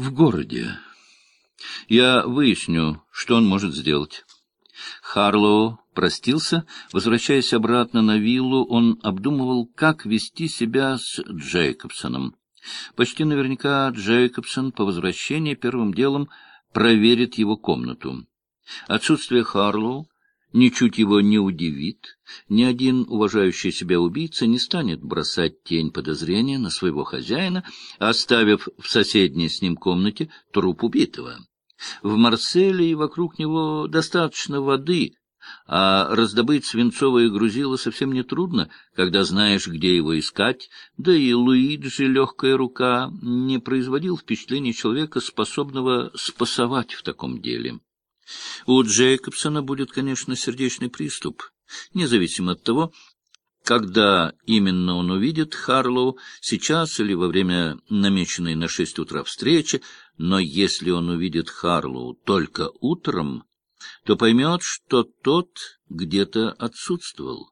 в городе. Я выясню, что он может сделать. Харлоу простился. Возвращаясь обратно на виллу, он обдумывал, как вести себя с Джейкобсоном. Почти наверняка Джейкобсон по возвращении первым делом проверит его комнату. Отсутствие Харлоу ничуть его не удивит. Ни один уважающий себя убийца не станет бросать тень подозрения на своего хозяина, оставив в соседней с ним комнате труп убитого. В Марселе и вокруг него достаточно воды, а раздобыть свинцовое грузило совсем нетрудно, когда знаешь, где его искать, да и Луиджи легкая рука не производил впечатления человека, способного спасовать в таком деле. У Джейкобсона будет, конечно, сердечный приступ, независимо от того, когда именно он увидит Харлоу, сейчас или во время намеченной на шесть утра встречи, но если он увидит Харлоу только утром, то поймет, что тот где-то отсутствовал,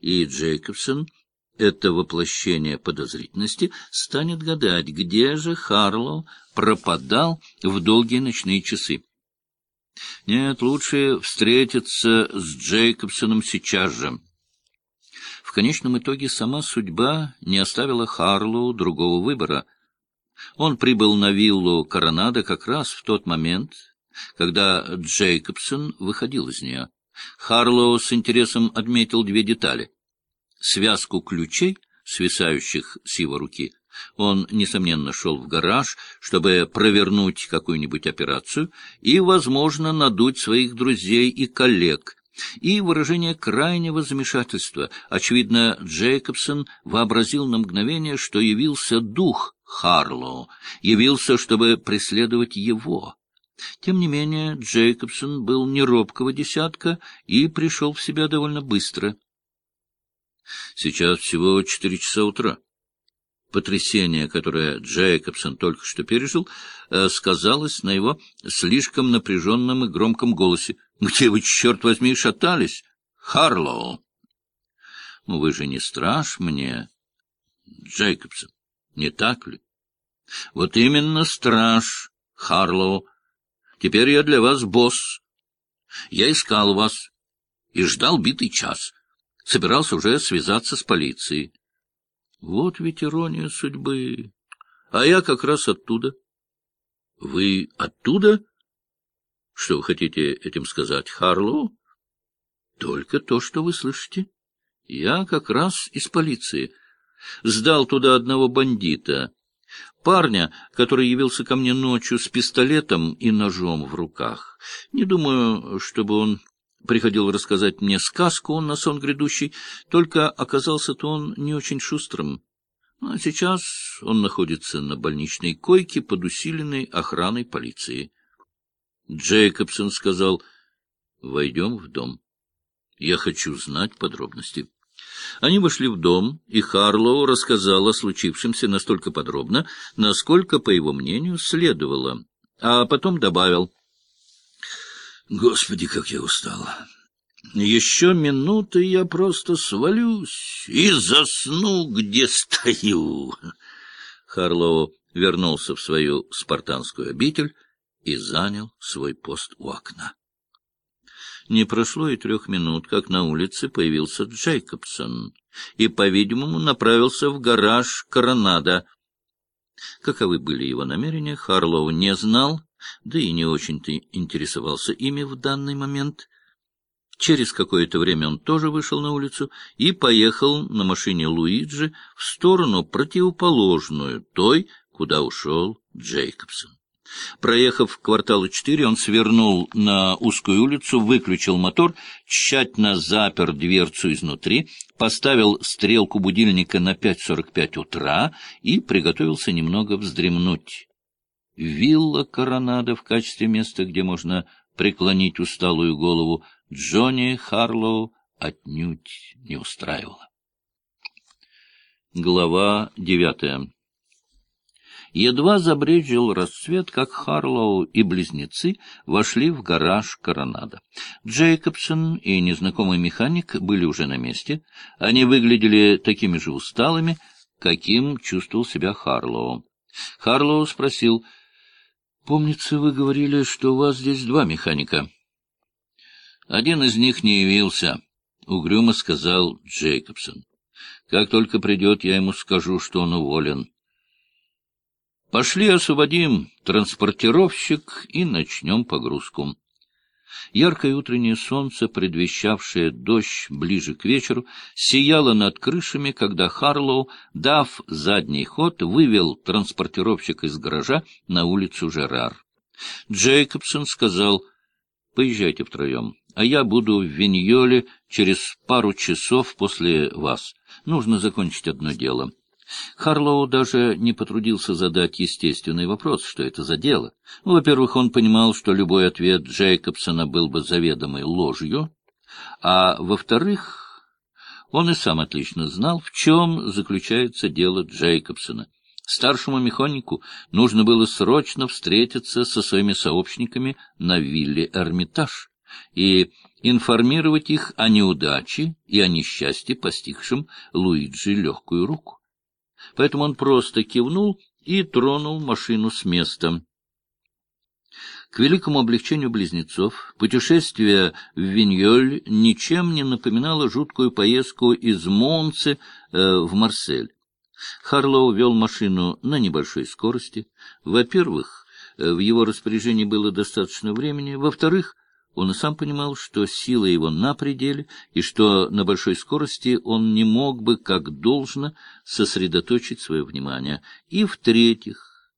и Джейкобсон, это воплощение подозрительности, станет гадать, где же Харлоу пропадал в долгие ночные часы. Нет, лучше встретиться с Джейкобсоном сейчас же. В конечном итоге сама судьба не оставила Харлоу другого выбора. Он прибыл на виллу Коронада как раз в тот момент, когда Джейкобсон выходил из нее. Харлоу с интересом отметил две детали. Связку ключей, свисающих с его руки, он, несомненно, шел в гараж, чтобы провернуть какую-нибудь операцию и, возможно, надуть своих друзей и коллег, и выражение крайнего замешательства. Очевидно, Джейкобсон вообразил на мгновение, что явился дух Харлоу, явился, чтобы преследовать его. Тем не менее, Джейкобсон был не робкого десятка и пришел в себя довольно быстро. Сейчас всего четыре часа утра. Потрясение, которое Джейкобсон только что пережил, э, сказалось на его слишком напряженном и громком голосе. — Где вы, черт возьми, шатались? Харлоу! — Ну, вы же не страж мне, Джейкобсон, не так ли? — Вот именно страж, Харлоу. Теперь я для вас босс. Я искал вас и ждал битый час. Собирался уже связаться с полицией. Вот ведь ирония судьбы. А я как раз оттуда. Вы оттуда? Что вы хотите этим сказать, Харлоу? Только то, что вы слышите. Я как раз из полиции. Сдал туда одного бандита. Парня, который явился ко мне ночью с пистолетом и ножом в руках. Не думаю, чтобы он приходил рассказать мне сказку на сон грядущий, только оказался-то он не очень шустрым. А сейчас он находится на больничной койке под усиленной охраной полиции. Джейкобсон сказал, — Войдем в дом. Я хочу знать подробности. Они вошли в дом, и Харлоу рассказал о случившемся настолько подробно, насколько, по его мнению, следовало, а потом добавил. — Господи, как я устала! Еще минуты я просто свалюсь и засну, где стою. Харлоу вернулся в свою спартанскую обитель и занял свой пост у окна. Не прошло и трех минут, как на улице появился Джейкобсон и, по-видимому, направился в гараж Коронада. Каковы были его намерения, Харлоу не знал, да и не очень-то интересовался ими в данный момент. Через какое-то время он тоже вышел на улицу и поехал на машине Луиджи в сторону противоположную той, куда ушел Джейкобсон. Проехав кварталы четыре, он свернул на узкую улицу, выключил мотор, тщательно запер дверцу изнутри, поставил стрелку будильника на 5.45 утра и приготовился немного вздремнуть. Вилла Коронада в качестве места, где можно преклонить усталую голову, Джонни Харлоу отнюдь не устраивала. Глава девятая Едва забрежил рассвет, как Харлоу и близнецы вошли в гараж Коронада. Джейкобсон и незнакомый механик были уже на месте. Они выглядели такими же усталыми, каким чувствовал себя Харлоу. Харлоу спросил, Помнится, вы говорили, что у вас здесь два механика. Один из них не явился, — угрюмо сказал Джейкобсон. Как только придет, я ему скажу, что он уволен. Пошли освободим транспортировщик и начнем погрузку. Яркое утреннее солнце, предвещавшее дождь ближе к вечеру, сияло над крышами, когда Харлоу, дав задний ход, вывел транспортировщик из гаража на улицу Жерар. Джейкобсон сказал, «Поезжайте втроем, а я буду в Виньоле через пару часов после вас. Нужно закончить одно дело». Харлоу даже не потрудился задать естественный вопрос, что это за дело. Во-первых, он понимал, что любой ответ Джейкобсона был бы заведомой ложью, а во-вторых, он и сам отлично знал, в чем заключается дело Джейкобсона. Старшему механику нужно было срочно встретиться со своими сообщниками на вилле Эрмитаж и информировать их о неудаче и о несчастье, постигшем Луиджи легкую руку поэтому он просто кивнул и тронул машину с места. К великому облегчению близнецов путешествие в Виньоль ничем не напоминало жуткую поездку из Монце э, в Марсель. Харлоу вел машину на небольшой скорости. Во-первых, э, в его распоряжении было достаточно времени. Во-вторых, он и сам понимал, что сила его на пределе, и что на большой скорости он не мог бы, как должно, сосредоточить свое внимание. И в-третьих,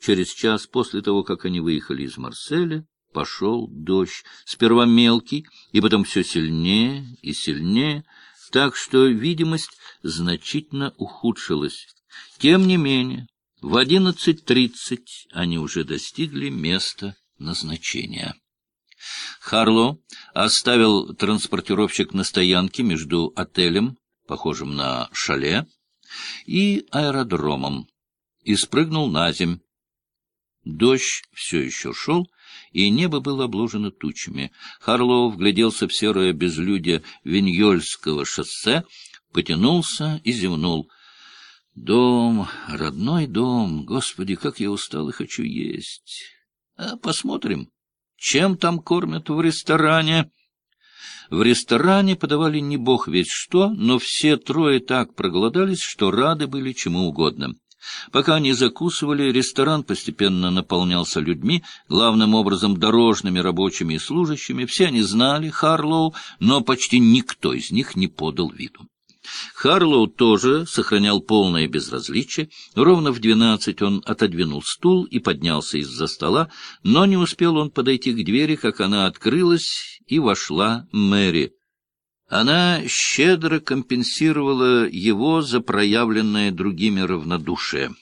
через час после того, как они выехали из Марселя, пошел дождь, сперва мелкий, и потом все сильнее и сильнее, так что видимость значительно ухудшилась. Тем не менее, в одиннадцать тридцать они уже достигли места назначения. Харло оставил транспортировщик на стоянке между отелем, похожим на шале, и аэродромом, и спрыгнул на земь. Дождь все еще шел, и небо было обложено тучами. Харлоу вгляделся в серое безлюдие Виньольского шоссе, потянулся и зевнул. «Дом, родной дом, господи, как я устал и хочу есть! А посмотрим, чем там кормят в ресторане? В ресторане подавали не бог весь что, но все трое так проголодались, что рады были чему угодно. Пока они закусывали, ресторан постепенно наполнялся людьми, главным образом дорожными рабочими и служащими. Все они знали Харлоу, но почти никто из них не подал виду. Харлоу тоже сохранял полное безразличие. Ровно в двенадцать он отодвинул стул и поднялся из-за стола, но не успел он подойти к двери, как она открылась, и вошла Мэри. Она щедро компенсировала его за проявленное другими равнодушие.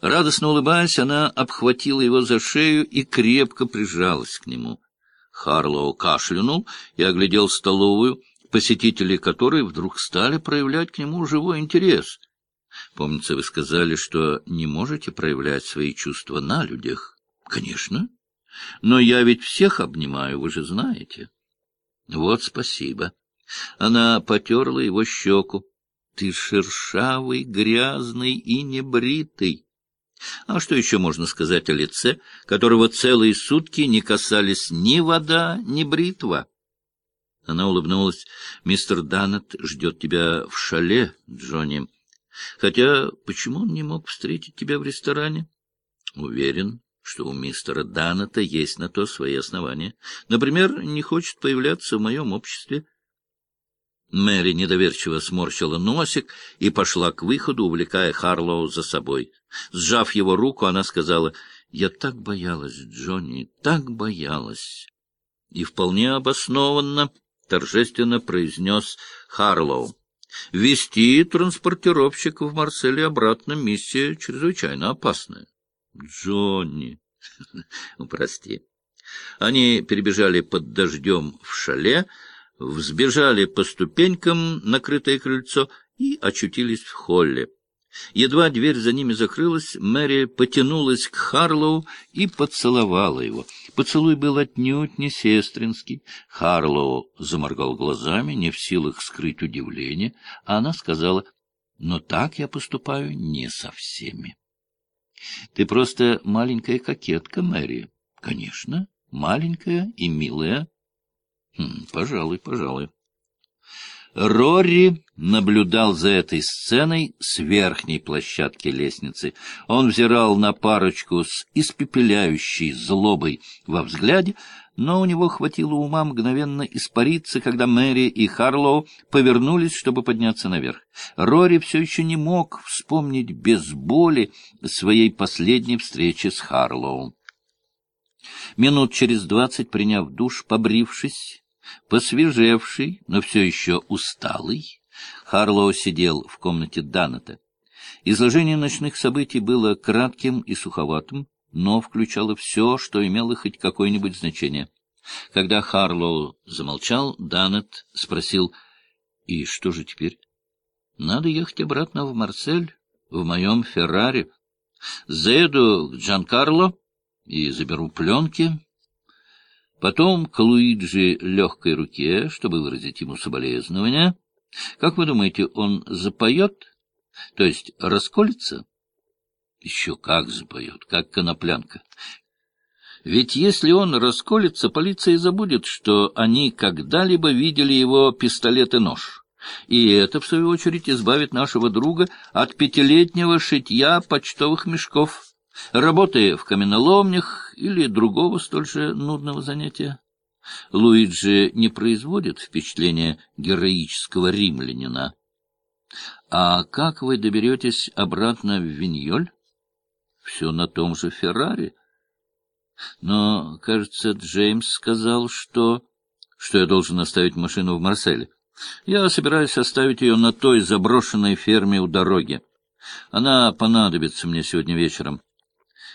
Радостно улыбаясь, она обхватила его за шею и крепко прижалась к нему. Харлоу кашлянул и оглядел столовую, посетители которой вдруг стали проявлять к нему живой интерес. Помнится, вы сказали, что не можете проявлять свои чувства на людях. Конечно. Но я ведь всех обнимаю, вы же знаете. Вот спасибо. Она потерла его щеку. Ты шершавый, грязный и небритый. А что еще можно сказать о лице, которого целые сутки не касались ни вода, ни бритва? Она улыбнулась. — Мистер Даннет ждет тебя в шале, Джонни. Хотя почему он не мог встретить тебя в ресторане? — Уверен, что у мистера Даннета есть на то свои основания. Например, не хочет появляться в моем обществе. Мэри недоверчиво сморщила носик и пошла к выходу, увлекая Харлоу за собой. Сжав его руку, она сказала, — Я так боялась, Джонни, так боялась. И вполне обоснованно — торжественно произнес Харлоу. Вести транспортировщик в Марселе обратно миссия чрезвычайно опасная. Джонни, прости. Они перебежали под дождем в шале, взбежали по ступенькам, накрытое крыльцо, и очутились в холле. Едва дверь за ними закрылась, Мэри потянулась к Харлоу и поцеловала его. Поцелуй был отнюдь не сестринский. Харлоу заморгал глазами, не в силах скрыть удивление, а она сказала, «Но так я поступаю не со всеми». Ты просто маленькая кокетка, Мэри. Конечно, маленькая и милая. Хм, пожалуй, пожалуй. Рори наблюдал за этой сценой с верхней площадки лестницы. Он взирал на парочку с испепеляющей злобой во взгляде, но у него хватило ума мгновенно испариться, когда Мэри и Харлоу повернулись, чтобы подняться наверх. Рори все еще не мог вспомнить без боли своей последней встречи с Харлоу. Минут через двадцать, приняв душ, побрившись, посвежевший, но все еще усталый, Харлоу сидел в комнате Даннета. Изложение ночных событий было кратким и суховатым, но включало все, что имело хоть какое-нибудь значение. Когда Харлоу замолчал, Данет спросил, «И что же теперь?» «Надо ехать обратно в Марсель, в моем Феррари. Заеду к Джанкарло и заберу пленки. Потом к Луиджи легкой руке, чтобы выразить ему соболезнования. Как вы думаете, он запоет? То есть расколется?» Еще как запоет, как коноплянка. Ведь если он расколется, полиция забудет, что они когда-либо видели его пистолет и нож. И это, в свою очередь, избавит нашего друга от пятилетнего шитья почтовых мешков, работы в каменоломнях или другого столь же нудного занятия. Луиджи не производит впечатления героического римлянина. — А как вы доберетесь обратно в Виньоль? все на том же Феррари. Но, кажется, Джеймс сказал, что... что я должен оставить машину в Марселе. Я собираюсь оставить ее на той заброшенной ферме у дороги. Она понадобится мне сегодня вечером.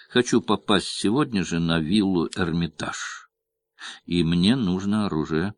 Хочу попасть сегодня же на виллу Эрмитаж. И мне нужно оружие.